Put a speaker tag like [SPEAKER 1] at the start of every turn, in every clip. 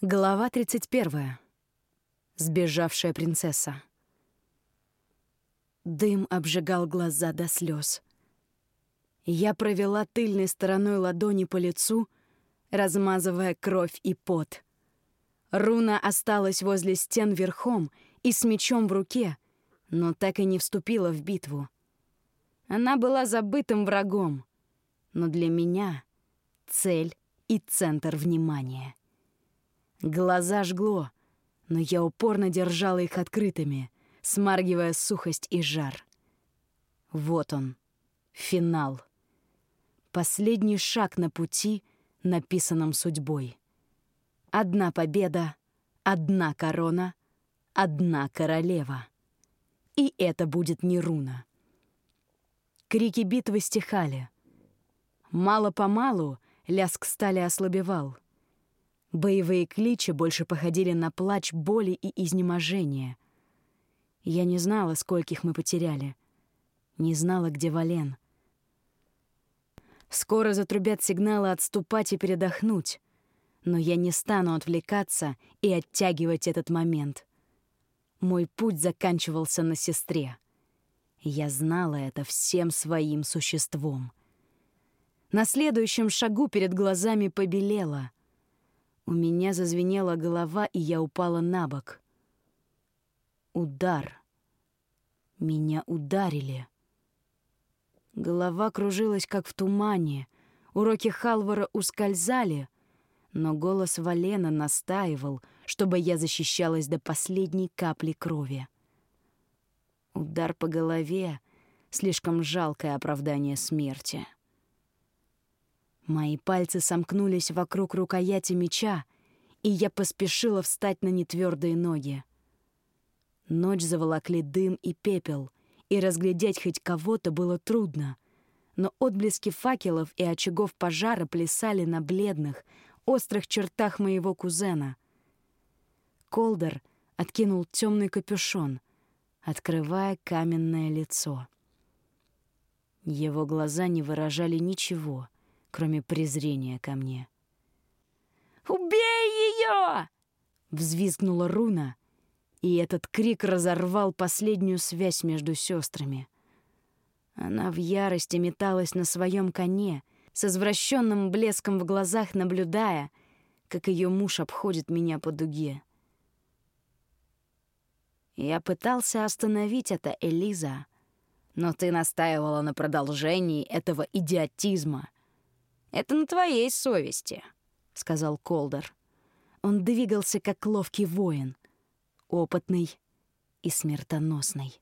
[SPEAKER 1] Глава 31. Сбежавшая принцесса. Дым обжигал глаза до слез. Я провела тыльной стороной ладони по лицу, размазывая кровь и пот. Руна осталась возле стен верхом и с мечом в руке, но так и не вступила в битву. Она была забытым врагом, но для меня — цель и центр внимания. Глаза жгло, но я упорно держала их открытыми, смаргивая сухость и жар. Вот он, финал. Последний шаг на пути, написанном судьбой. Одна победа, одна корона, одна королева. И это будет не руна. Крики битвы стихали. Мало-помалу ляск стали ослабевал — Боевые кличи больше походили на плач боли и изнеможения. Я не знала, скольких мы потеряли. Не знала, где Вален. Скоро затрубят сигналы отступать и передохнуть. Но я не стану отвлекаться и оттягивать этот момент. Мой путь заканчивался на сестре. Я знала это всем своим существом. На следующем шагу перед глазами побелело — у меня зазвенела голова, и я упала на бок. Удар. Меня ударили. Голова кружилась, как в тумане. Уроки Халвара ускользали, но голос Валена настаивал, чтобы я защищалась до последней капли крови. Удар по голове — слишком жалкое оправдание смерти. Мои пальцы сомкнулись вокруг рукояти меча, и я поспешила встать на нетвёрдые ноги. Ночь заволокли дым и пепел, и разглядеть хоть кого-то было трудно, но отблески факелов и очагов пожара плясали на бледных, острых чертах моего кузена. Колдер откинул темный капюшон, открывая каменное лицо. Его глаза не выражали ничего — кроме презрения ко мне. «Убей ее!» — взвизгнула Руна, и этот крик разорвал последнюю связь между сестрами. Она в ярости металась на своем коне, с извращенным блеском в глазах наблюдая, как ее муж обходит меня по дуге. Я пытался остановить это, Элиза, но ты настаивала на продолжении этого идиотизма. Это на твоей совести», — сказал Колдер. Он двигался как ловкий воин, опытный и смертоносный.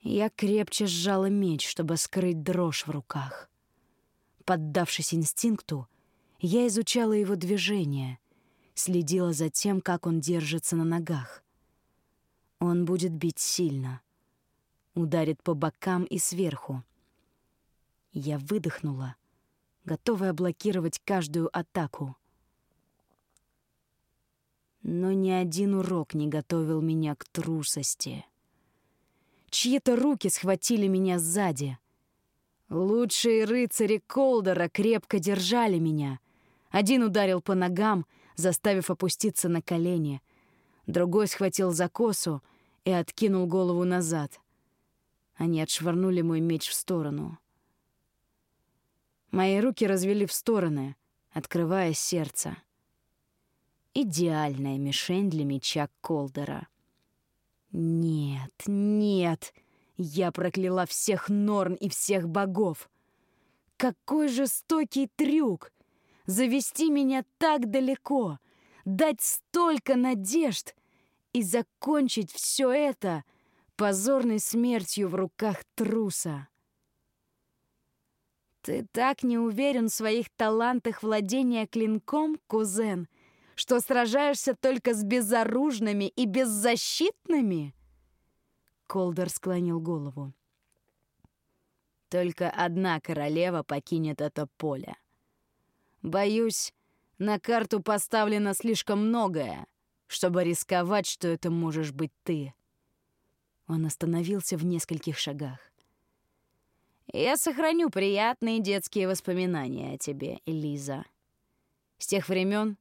[SPEAKER 1] Я крепче сжала меч, чтобы скрыть дрожь в руках. Поддавшись инстинкту, я изучала его движения, следила за тем, как он держится на ногах. Он будет бить сильно, ударит по бокам и сверху. Я выдохнула — готовая блокировать каждую атаку. Но ни один урок не готовил меня к трусости. Чьи-то руки схватили меня сзади. Лучшие рыцари Колдера крепко держали меня. Один ударил по ногам, заставив опуститься на колени. Другой схватил за косу и откинул голову назад. Они отшвырнули мой меч в сторону — Мои руки развели в стороны, открывая сердце. Идеальная мишень для меча Колдера. Нет, нет, я прокляла всех Норн и всех богов. Какой жестокий трюк! Завести меня так далеко, дать столько надежд и закончить все это позорной смертью в руках труса. «Ты так не уверен в своих талантах владения клинком, кузен, что сражаешься только с безоружными и беззащитными?» Колдер склонил голову. «Только одна королева покинет это поле. Боюсь, на карту поставлено слишком многое, чтобы рисковать, что это можешь быть ты». Он остановился в нескольких шагах. Я сохраню приятные детские воспоминания о тебе, Элиза. С тех времен,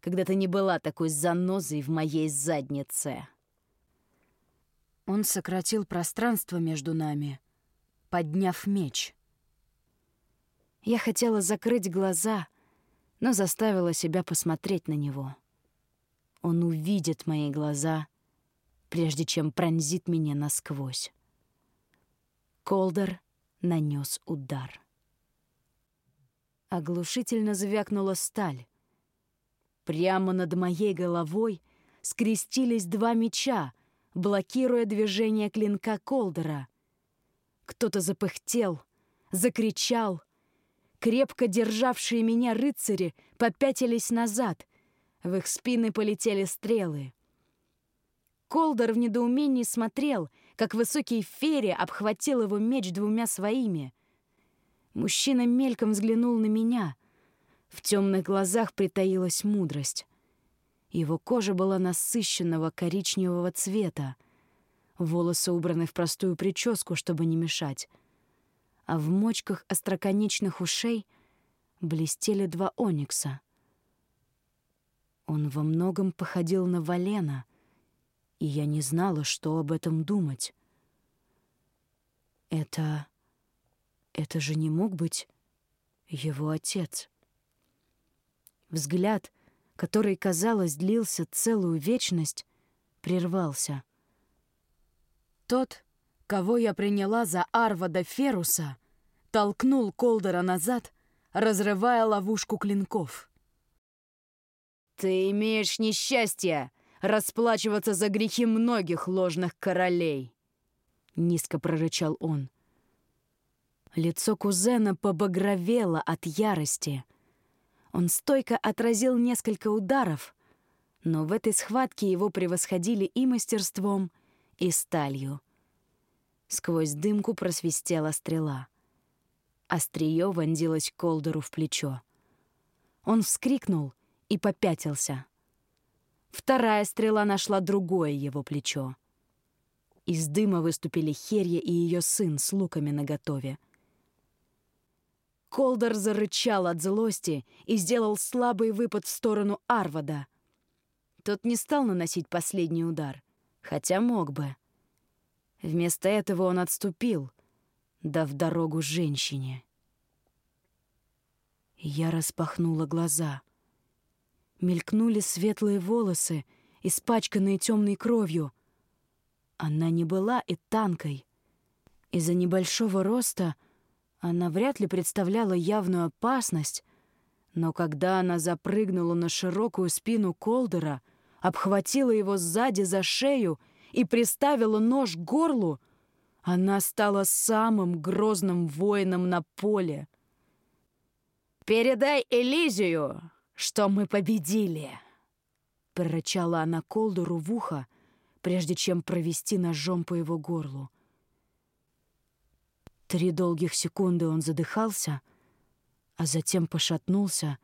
[SPEAKER 1] когда ты не была такой занозой в моей заднице. Он сократил пространство между нами, подняв меч. Я хотела закрыть глаза, но заставила себя посмотреть на него. Он увидит мои глаза, прежде чем пронзит меня насквозь. Колдер нанес удар. Оглушительно звякнула сталь. Прямо над моей головой скрестились два меча, блокируя движение клинка Колдера. Кто-то запыхтел, закричал. Крепко державшие меня рыцари попятились назад. В их спины полетели стрелы. Колдер в недоумении смотрел, как высокий Ферри обхватил его меч двумя своими. Мужчина мельком взглянул на меня. В темных глазах притаилась мудрость. Его кожа была насыщенного коричневого цвета. Волосы убраны в простую прическу, чтобы не мешать. А в мочках остроконечных ушей блестели два оникса. Он во многом походил на Валена, и я не знала, что об этом думать. Это... это же не мог быть его отец. Взгляд, который, казалось, длился целую вечность, прервался. Тот, кого я приняла за Арвада Феруса, толкнул Колдера назад, разрывая ловушку клинков. «Ты имеешь несчастье расплачиваться за грехи многих ложных королей!» — низко прорычал он. Лицо кузена побагровело от ярости — он стойко отразил несколько ударов, но в этой схватке его превосходили и мастерством, и сталью. Сквозь дымку просвистела стрела. Острие вонзилось Колдеру в плечо. Он вскрикнул и попятился. Вторая стрела нашла другое его плечо. Из дыма выступили Херья и ее сын с луками наготове. Колдер зарычал от злости и сделал слабый выпад в сторону Арвада. Тот не стал наносить последний удар, хотя мог бы. Вместо этого он отступил, дав дорогу женщине. Я распахнула глаза. Мелькнули светлые волосы, испачканные темной кровью. Она не была и танкой. Из-за небольшого роста — она вряд ли представляла явную опасность, но когда она запрыгнула на широкую спину Колдера, обхватила его сзади за шею и приставила нож к горлу, она стала самым грозным воином на поле. «Передай Элизию, что мы победили!» Прорычала она Колдеру в ухо, прежде чем провести ножом по его горлу. Три долгих секунды он задыхался, а затем пошатнулся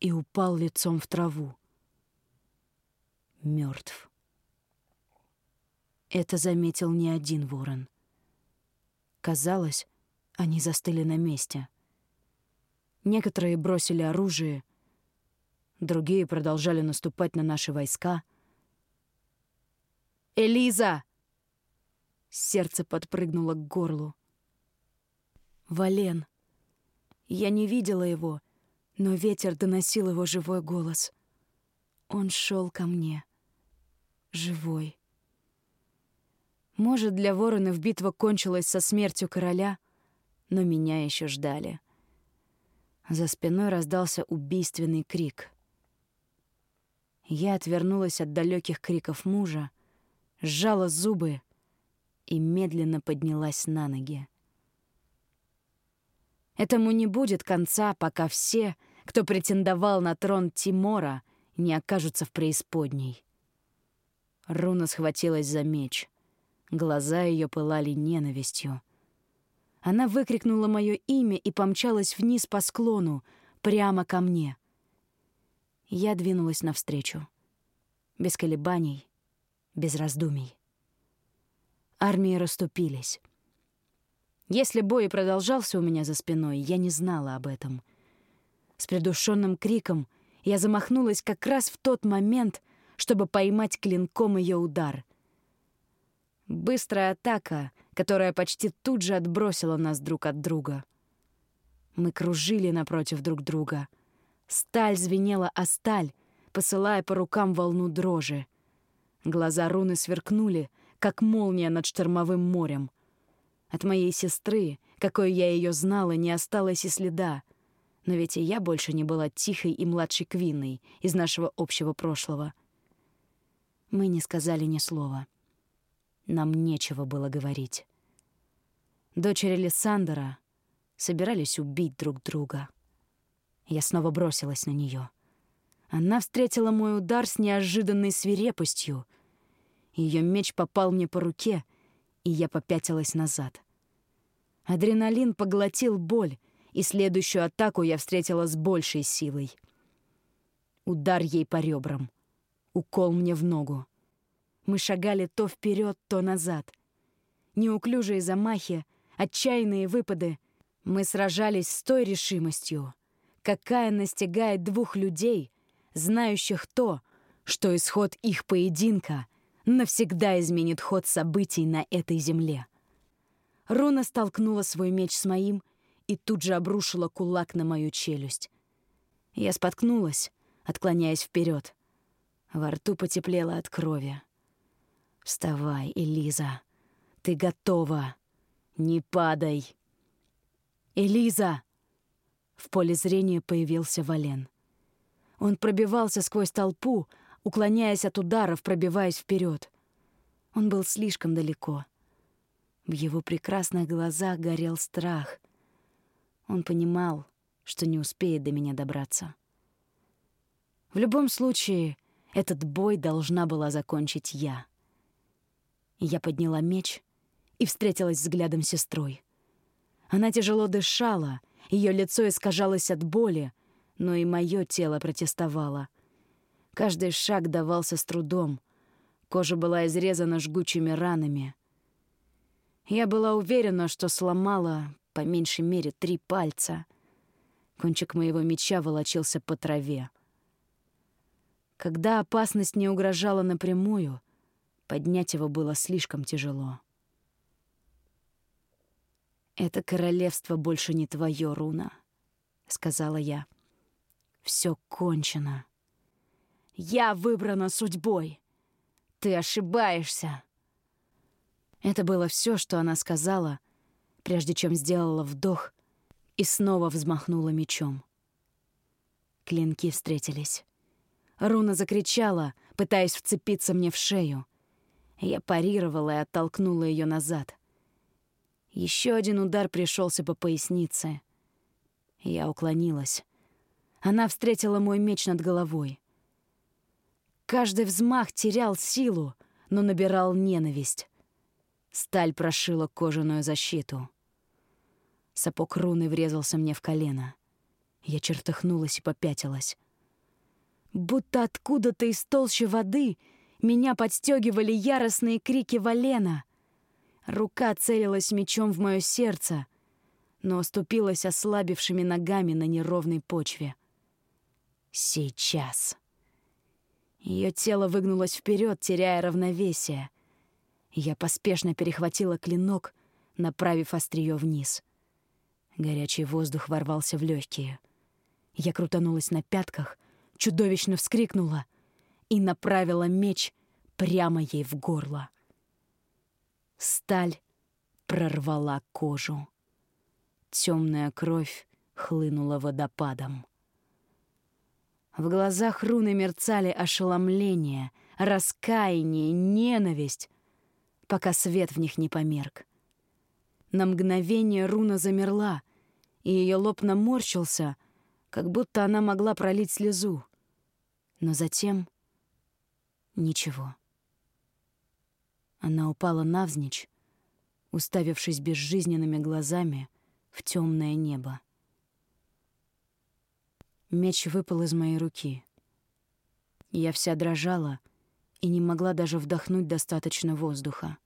[SPEAKER 1] и упал лицом в траву. Мертв. Это заметил не один ворон. Казалось, они застыли на месте. Некоторые бросили оружие, другие продолжали наступать на наши войска. «Элиза!» Сердце подпрыгнуло к горлу. Вален. Я не видела его, но ветер доносил его живой голос. Он шел ко мне. Живой. Может, для воронов битва кончилась со смертью короля, но меня еще ждали. За спиной раздался убийственный крик. Я отвернулась от далеких криков мужа, сжала зубы и медленно поднялась на ноги. Этому не будет конца, пока все, кто претендовал на трон Тимора, не окажутся в преисподней. Руна схватилась за меч. Глаза ее пылали ненавистью. Она выкрикнула мое имя и помчалась вниз по склону, прямо ко мне. Я двинулась навстречу. Без колебаний, без раздумий. Армии расступились. Если бой продолжался у меня за спиной, я не знала об этом. С придушенным криком Я замахнулась как раз в тот момент, чтобы поймать клинком ее удар. Быстрая атака, которая почти тут же отбросила нас друг от друга. Мы кружили напротив друг друга. Сталь звенела о сталь, посылая по рукам волну дрожи. Глаза руны сверкнули, как молния над штормовым морем. От моей сестры, какой я ее знала, не осталось и следа. Но ведь и я больше не была тихой и младшей Квинной из нашего общего прошлого. Мы не сказали ни слова. Нам нечего было говорить. Дочери Лиссандра собирались убить друг друга. Я снова бросилась на нее. Она встретила мой удар с неожиданной свирепостью. Ее меч попал мне по руке, и я попятилась назад. Адреналин поглотил боль, и следующую атаку я встретила с большей силой. Удар ей по ребрам. Укол мне в ногу. Мы шагали то вперед, то назад. Неуклюжие замахи, отчаянные выпады. Мы сражались с той решимостью, какая настигает двух людей, знающих то, что исход их поединка навсегда изменит ход событий на этой земле. Руна столкнула свой меч с моим и тут же обрушила кулак на мою челюсть. Я споткнулась, отклоняясь вперед. Во рту потеплело от крови. «Вставай, Элиза. Ты готова. Не падай». «Элиза!» В поле зрения появился Вален. Он пробивался сквозь толпу, уклоняясь от ударов, пробиваясь вперед. Он был слишком далеко. В его прекрасных глазах горел страх. Он понимал, что не успеет до меня добраться. В любом случае, этот бой должна была закончить я. Я подняла меч и встретилась взглядом с сестрой. Она тяжело дышала, ее лицо искажалось от боли, но и мое тело протестовало. Каждый шаг давался с трудом. Кожа была изрезана жгучими ранами. Я была уверена, что сломала по меньшей мере три пальца. Кончик моего меча волочился по траве. Когда опасность не угрожала напрямую, поднять его было слишком тяжело. «Это королевство больше не твое, Руна», — сказала я. Все кончено. Я выбрана судьбой. Ты ошибаешься. Это было все, что она сказала, прежде чем сделала вдох и снова взмахнула мечом. Клинки встретились. Руна закричала, пытаясь вцепиться мне в шею. Я парировала и оттолкнула ее назад. Еще один удар пришелся по пояснице. Я уклонилась. Она встретила мой меч над головой. Каждый взмах терял силу, но набирал ненависть. Сталь прошила кожаную защиту. Сапог руны врезался мне в колено. Я чертыхнулась и попятилась. Будто откуда-то из толщи воды меня подстегивали яростные крики Валена. Рука целилась мечом в мое сердце, но оступилась ослабевшими ногами на неровной почве. Сейчас. Ее тело выгнулось вперед, теряя равновесие. Я поспешно перехватила клинок, направив острие вниз. Горячий воздух ворвался в легкие. Я крутанулась на пятках, чудовищно вскрикнула и направила меч прямо ей в горло. Сталь прорвала кожу. Темная кровь хлынула водопадом. В глазах руны мерцали ошеломление, раскаяние, ненависть, пока свет в них не померк. На мгновение руна замерла, и ее лоб наморщился, как будто она могла пролить слезу. Но затем ничего. Она упала навзничь, уставившись безжизненными глазами в темное небо. Меч выпал из моей руки. Я вся дрожала и не могла даже вдохнуть достаточно воздуха.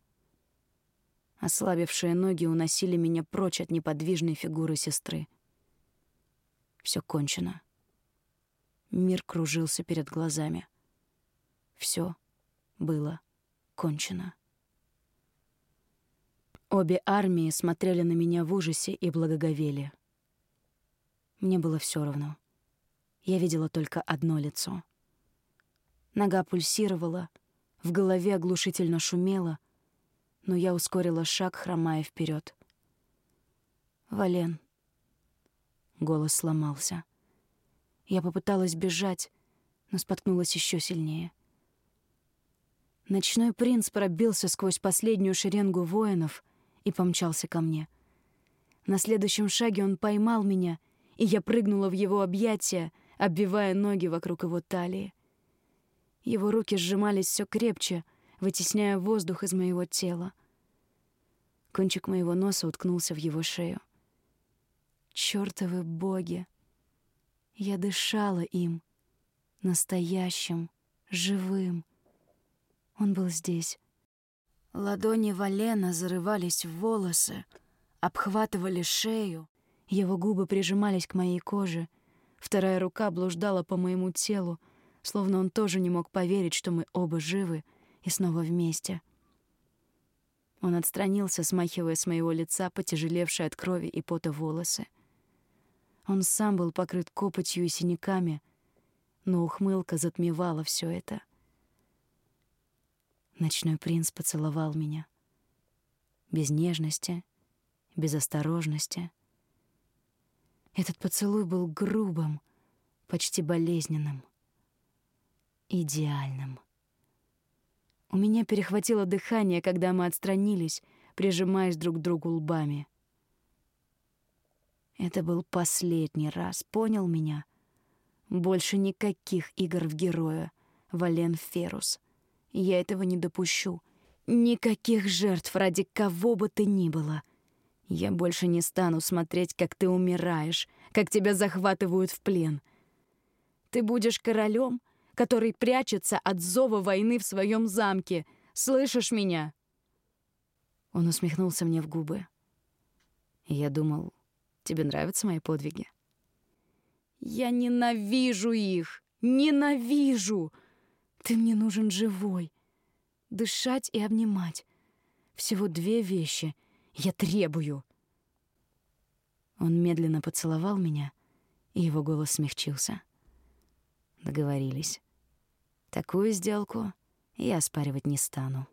[SPEAKER 1] Ослабевшие ноги уносили меня прочь от неподвижной фигуры сестры. Все кончено. Мир кружился перед глазами. Все было кончено. Обе армии смотрели на меня в ужасе и благоговели. Мне было все равно. Я видела только одно лицо. Нога пульсировала, в голове оглушительно шумело, но я ускорила шаг, хромая вперед. «Вален». Голос сломался. Я попыталась бежать, но споткнулась еще сильнее. Ночной принц пробился сквозь последнюю шеренгу воинов и помчался ко мне. На следующем шаге он поймал меня, и я прыгнула в его объятия, обвивая ноги вокруг его талии. Его руки сжимались все крепче, вытесняя воздух из моего тела. Кончик моего носа уткнулся в его шею. Чёртовы боги! Я дышала им, настоящим, живым. Он был здесь. Ладони Валена зарывались в волосы, обхватывали шею. Его губы прижимались к моей коже. Вторая рука блуждала по моему телу, словно он тоже не мог поверить, что мы оба живы и снова вместе. Он отстранился, смахивая с моего лица потяжелевшие от крови и пота волосы. Он сам был покрыт копотью и синяками, но ухмылка затмевала все это — Ночной принц поцеловал меня. Без нежности, без осторожности. Этот поцелуй был грубым, почти болезненным, идеальным. У меня перехватило дыхание, когда мы отстранились, прижимаясь друг к другу лбами. Это был последний раз, понял меня? Больше никаких игр в героя, Вален Ферус — я этого не допущу. Никаких жертв ради кого бы ты ни было. Я больше не стану смотреть, как ты умираешь, как тебя захватывают в плен. Ты будешь королем, который прячется от зова войны в своем замке. Слышишь меня?» Он усмехнулся мне в губы. Я думал, тебе нравятся мои подвиги? Я ненавижу их! Ненавижу! Ты мне нужен живой. Дышать и обнимать. Всего две вещи. Я требую. Он медленно поцеловал меня, и его голос смягчился. Договорились. Такую сделку я оспаривать не стану.